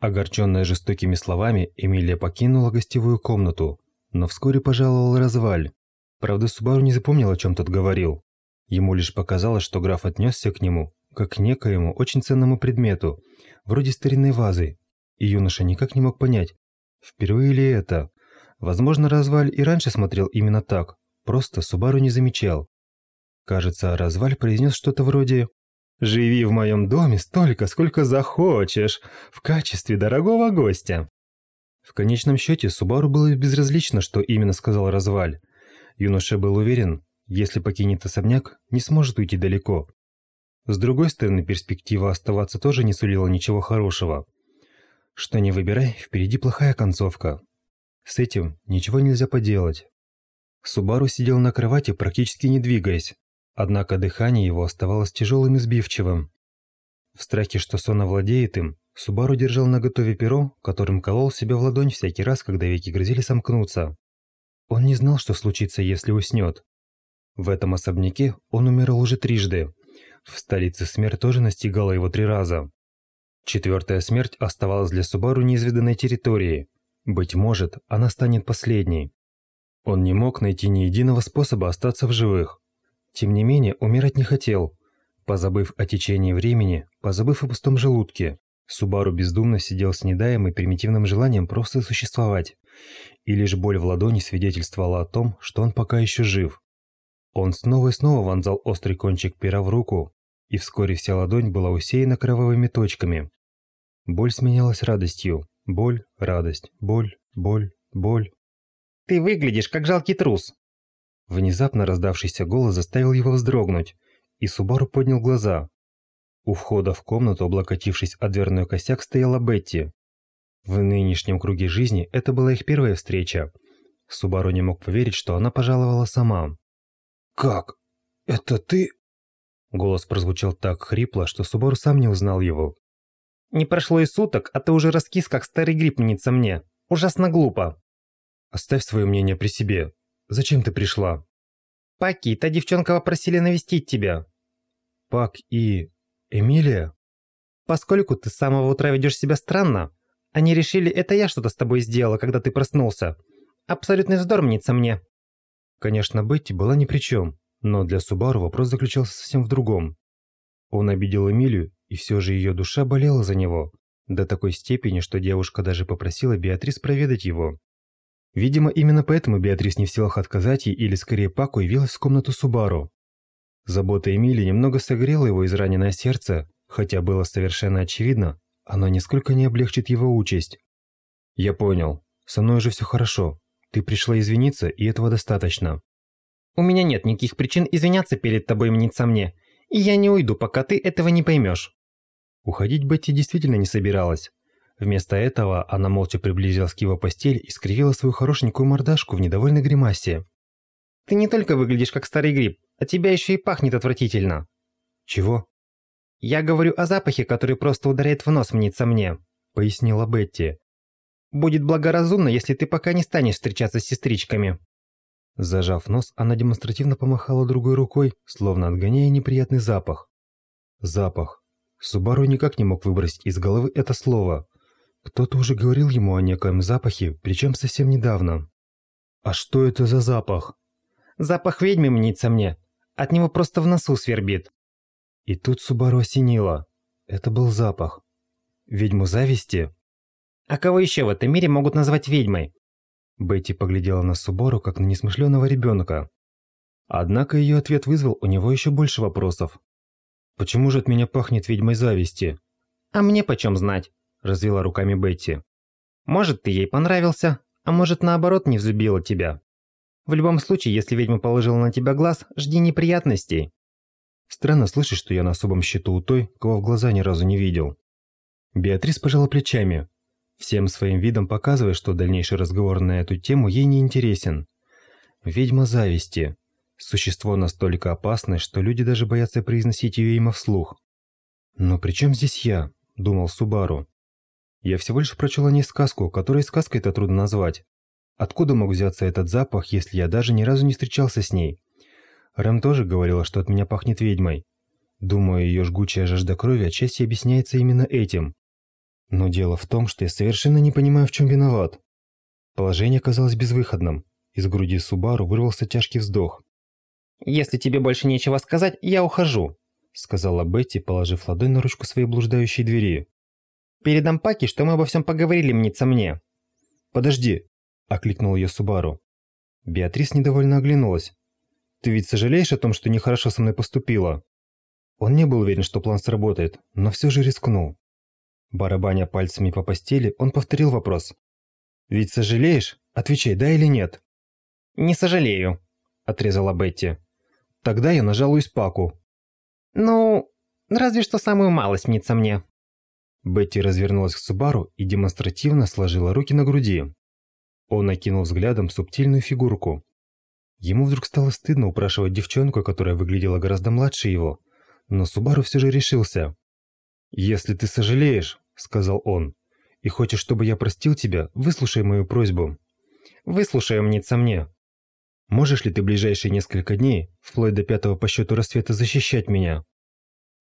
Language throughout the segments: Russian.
Огорченная жестокими словами, Эмилия покинула гостевую комнату, но вскоре пожаловал Разваль. Правда, Субару не запомнил, о чем тот говорил. Ему лишь показалось, что граф отнесся к нему, как к некоему очень ценному предмету, вроде старинной вазы. И юноша никак не мог понять, впервые ли это. Возможно, Разваль и раньше смотрел именно так, просто Субару не замечал. Кажется, Разваль произнес что-то вроде Живи в моем доме столько, сколько захочешь, в качестве дорогого гостя». В конечном счете, Субару было безразлично, что именно сказал Разваль. Юноша был уверен, если покинет особняк, не сможет уйти далеко. С другой стороны, перспектива оставаться тоже не сулила ничего хорошего. Что не выбирай, впереди плохая концовка. С этим ничего нельзя поделать. Субару сидел на кровати, практически не двигаясь, Однако дыхание его оставалось тяжелым и сбивчивым. В страхе, что сон овладеет им, Субару держал наготове перо, которым колол себя в ладонь всякий раз, когда веки грозили сомкнуться. Он не знал, что случится, если уснет. В этом особняке он умирал уже трижды. В столице смерть тоже настигала его три раза. Четвертая смерть оставалась для Субару неизведанной территорией. Быть может, она станет последней. Он не мог найти ни единого способа остаться в живых. Тем не менее, умирать не хотел. Позабыв о течении времени, позабыв о пустом желудке, Субару бездумно сидел с недаемым примитивным желанием просто существовать. И лишь боль в ладони свидетельствовала о том, что он пока еще жив. Он снова и снова вонзал острый кончик пера в руку, и вскоре вся ладонь была усеяна кровавыми точками. Боль сменялась радостью. Боль, радость, боль, боль, боль. «Ты выглядишь как жалкий трус», Внезапно раздавшийся голос заставил его вздрогнуть, и Субару поднял глаза. У входа в комнату, облокотившись о дверной косяк, стояла Бетти. В нынешнем круге жизни это была их первая встреча. Субару не мог поверить, что она пожаловала сама. «Как? Это ты?» Голос прозвучал так хрипло, что Субару сам не узнал его. «Не прошло и суток, а ты уже раскис, как старый гриб мнится мне. Ужасно глупо». «Оставь свое мнение при себе. Зачем ты пришла?» «Паки, та девчонка попросили навестить тебя». «Пак и... Эмилия?» «Поскольку ты с самого утра ведешь себя странно, они решили, это я что-то с тобой сделала, когда ты проснулся. Абсолютный вздор мнится мне». Конечно, Бетти была ни при чем, но для Субару вопрос заключался совсем в другом. Он обидел Эмилию, и все же ее душа болела за него, до такой степени, что девушка даже попросила Беатрис проведать его. Видимо, именно поэтому Беатрис не в силах отказать ей или скорее Паку явилась в комнату Субару. Забота Эмили немного согрела его израненное сердце, хотя было совершенно очевидно, оно нисколько не облегчит его участь. «Я понял. Со мной уже все хорошо. Ты пришла извиниться, и этого достаточно». «У меня нет никаких причин извиняться перед тобой, мнится мне, и я не уйду, пока ты этого не поймешь». Уходить Бетти действительно не собиралась. Вместо этого она молча приблизилась к его постели и скривила свою хорошенькую мордашку в недовольной гримасе. «Ты не только выглядишь как старый гриб, а тебя еще и пахнет отвратительно». «Чего?» «Я говорю о запахе, который просто ударяет в нос, мнится мне», — пояснила Бетти. «Будет благоразумно, если ты пока не станешь встречаться с сестричками». Зажав нос, она демонстративно помахала другой рукой, словно отгоняя неприятный запах. Запах. Субару никак не мог выбросить из головы это слово. Кто-то уже говорил ему о некоем запахе, причем совсем недавно. А что это за запах? Запах ведьмы мнится мне. От него просто в носу свербит. И тут Субару осенило. Это был запах. Ведьму зависти? А кого еще в этом мире могут назвать ведьмой? Бетти поглядела на Субару, как на несмышленого ребенка. Однако ее ответ вызвал у него еще больше вопросов. «Почему же от меня пахнет ведьмой зависти?» «А мне почем знать? – развела руками Бетти. «Может, ты ей понравился, а может, наоборот, не взлюбила тебя. В любом случае, если ведьма положила на тебя глаз, жди неприятностей». Странно слышать, что я на особом счету у той, кого в глаза ни разу не видел. Беатрис пожала плечами, всем своим видом показывая, что дальнейший разговор на эту тему ей не интересен. Ведьма зависти. Существо настолько опасное, что люди даже боятся произносить ее имя вслух. «Но при чем здесь я?» – думал Субару. Я всего лишь прочел о ней сказку, которой сказкой это трудно назвать. Откуда мог взяться этот запах, если я даже ни разу не встречался с ней? Рэм тоже говорила, что от меня пахнет ведьмой. Думаю, ее жгучая жажда крови отчасти объясняется именно этим. Но дело в том, что я совершенно не понимаю, в чем виноват. Положение казалось безвыходным. Из груди Субару вырвался тяжкий вздох. «Если тебе больше нечего сказать, я ухожу», сказала Бетти, положив ладонь на ручку своей блуждающей двери. «Передам Паки, что мы обо всем поговорили, мнится мне». «Подожди», – окликнул ее Субару. Беатрис недовольно оглянулась. «Ты ведь сожалеешь о том, что нехорошо со мной поступила?» Он не был уверен, что план сработает, но все же рискнул. Барабаня пальцами по постели, он повторил вопрос. «Ведь сожалеешь? Отвечай, да или нет?» «Не сожалею», – отрезала Бетти. «Тогда я нажалуюсь Паку». «Ну, разве что самую малость мнится мне». Бетти развернулась к Субару и демонстративно сложила руки на груди. Он окинул взглядом субтильную фигурку. Ему вдруг стало стыдно упрашивать девчонку, которая выглядела гораздо младше его, но Субару все же решился. «Если ты сожалеешь», — сказал он, — «и хочешь, чтобы я простил тебя, выслушай мою просьбу». «Выслушай, умница мне». «Можешь ли ты ближайшие несколько дней, вплоть до пятого по счету рассвета, защищать меня?»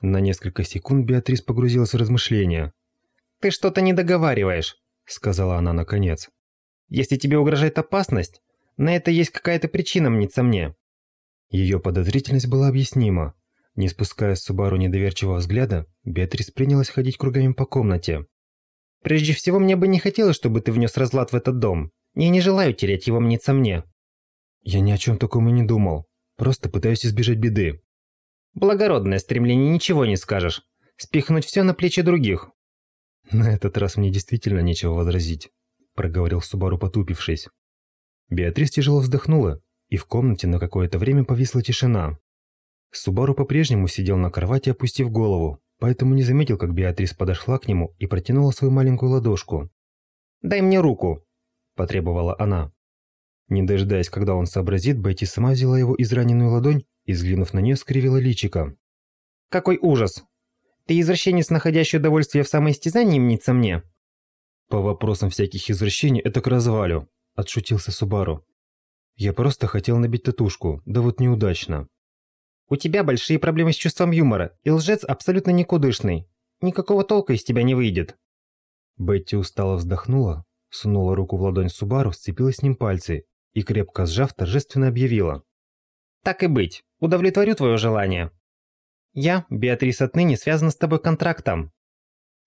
На несколько секунд Беатрис погрузилась в размышления. «Ты что-то не договариваешь», — сказала она наконец. «Если тебе угрожает опасность, на это есть какая-то причина, мнится мне». Ее подозрительность была объяснима. Не спуская с Субару недоверчивого взгляда, Беатрис принялась ходить кругами по комнате. «Прежде всего, мне бы не хотелось, чтобы ты внес разлад в этот дом. Я не желаю терять его мнится мне». «Я ни о чем таком и не думал. Просто пытаюсь избежать беды». «Благородное стремление, ничего не скажешь. Спихнуть все на плечи других». «На этот раз мне действительно нечего возразить», – проговорил Субару, потупившись. Беатрис тяжело вздохнула, и в комнате на какое-то время повисла тишина. Субару по-прежнему сидел на кровати, опустив голову, поэтому не заметил, как Беатрис подошла к нему и протянула свою маленькую ладошку. «Дай мне руку!» – потребовала она. Не дожидаясь, когда он сообразит, Бетти сама взяла его израненную ладонь и, взглянув на нее, скривила личико. «Какой ужас! Ты извращенец, находящий удовольствие в самоистязании, мнится мне?» «По вопросам всяких извращений это к развалю», – отшутился Субару. «Я просто хотел набить татушку, да вот неудачно». У тебя большие проблемы с чувством юмора, и лжец абсолютно никудышный. Никакого толка из тебя не выйдет». Бетти устало вздохнула, сунула руку в ладонь Субару, сцепилась с ним пальцы и, крепко сжав, торжественно объявила. «Так и быть, удовлетворю твое желание. Я, Беатрис, отныне связана с тобой контрактом».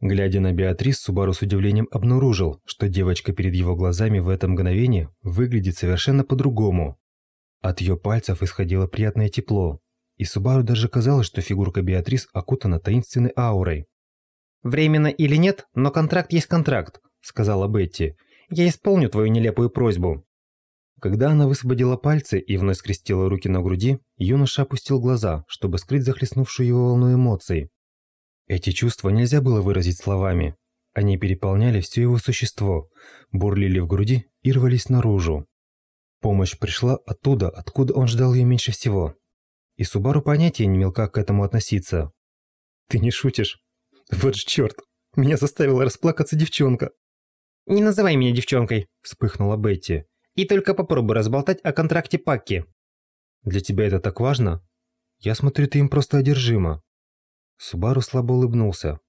Глядя на Беатрис, Субару с удивлением обнаружил, что девочка перед его глазами в это мгновение выглядит совершенно по-другому. От ее пальцев исходило приятное тепло, и Субару даже казалось, что фигурка Беатрис окутана таинственной аурой. «Временно или нет, но контракт есть контракт», – сказала Бетти. «Я исполню твою нелепую просьбу». Когда она высвободила пальцы и вновь скрестила руки на груди, юноша опустил глаза, чтобы скрыть захлестнувшую его волну эмоций. Эти чувства нельзя было выразить словами. Они переполняли все его существо, бурлили в груди и рвались наружу. Помощь пришла оттуда, откуда он ждал ее меньше всего и Субару понятия не имел, как к этому относиться. «Ты не шутишь? Вот ж черт! Меня заставила расплакаться девчонка!» «Не называй меня девчонкой!» – вспыхнула Бетти. «И только попробуй разболтать о контракте Пакки!» «Для тебя это так важно? Я смотрю, ты им просто одержима!» Субару слабо улыбнулся.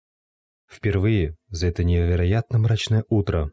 Впервые за это невероятно мрачное утро